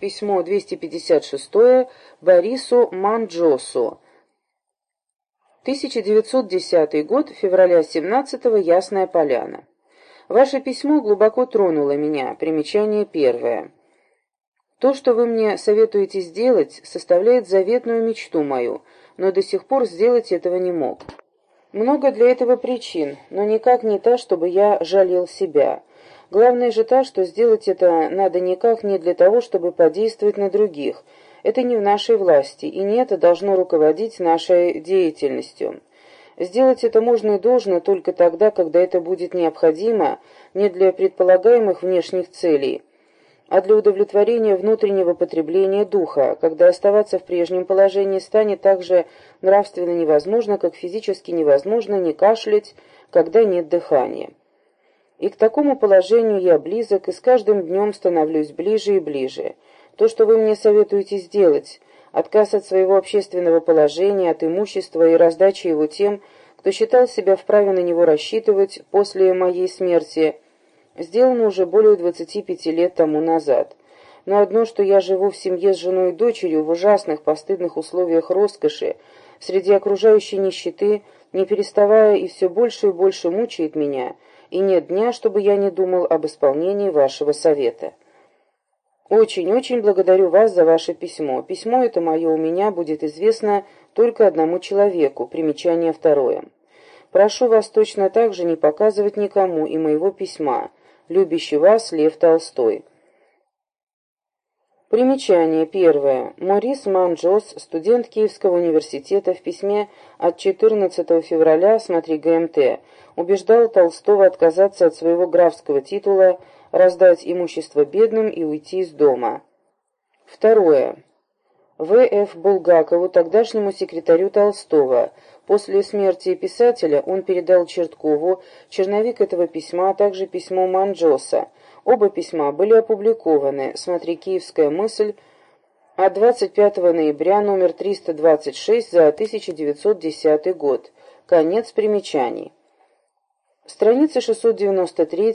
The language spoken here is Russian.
Письмо 256 Борису Манджосу. 1910 год, февраля 17 -го, Ясная Поляна. Ваше письмо глубоко тронуло меня. Примечание первое. То, что вы мне советуете сделать, составляет заветную мечту мою, но до сих пор сделать этого не мог. Много для этого причин, но никак не та, чтобы я жалел себя. Главное же та, что сделать это надо никак не для того, чтобы подействовать на других. Это не в нашей власти, и не это должно руководить нашей деятельностью. Сделать это можно и должно только тогда, когда это будет необходимо не для предполагаемых внешних целей, а для удовлетворения внутреннего потребления духа, когда оставаться в прежнем положении станет так же нравственно невозможно, как физически невозможно не кашлять, когда нет дыхания. И к такому положению я близок, и с каждым днем становлюсь ближе и ближе. То, что вы мне советуете сделать, отказ от своего общественного положения, от имущества и раздача его тем, кто считал себя вправе на него рассчитывать после моей смерти, сделано уже более 25 лет тому назад. Но одно, что я живу в семье с женой и дочерью в ужасных постыдных условиях роскоши, среди окружающей нищеты, не переставая и все больше и больше мучает меня – и нет дня, чтобы я не думал об исполнении вашего совета. Очень-очень благодарю вас за ваше письмо. Письмо это мое у меня будет известно только одному человеку. Примечание второе. Прошу вас точно так же не показывать никому и моего письма. Любящий вас Лев Толстой. Примечание первое. Морис Манджос, студент Киевского университета, в письме от 14 февраля, смотри ГМТ, убеждал Толстого отказаться от своего графского титула, раздать имущество бедным и уйти из дома. Второе. В.Ф. Булгакову, тогдашнему секретарю Толстого. После смерти писателя он передал Черткову черновик этого письма, а также письмо Манджоса, Оба письма были опубликованы. Смотри «Киевская мысль» от 25 ноября, номер 326 за 1910 год. Конец примечаний. Страница 693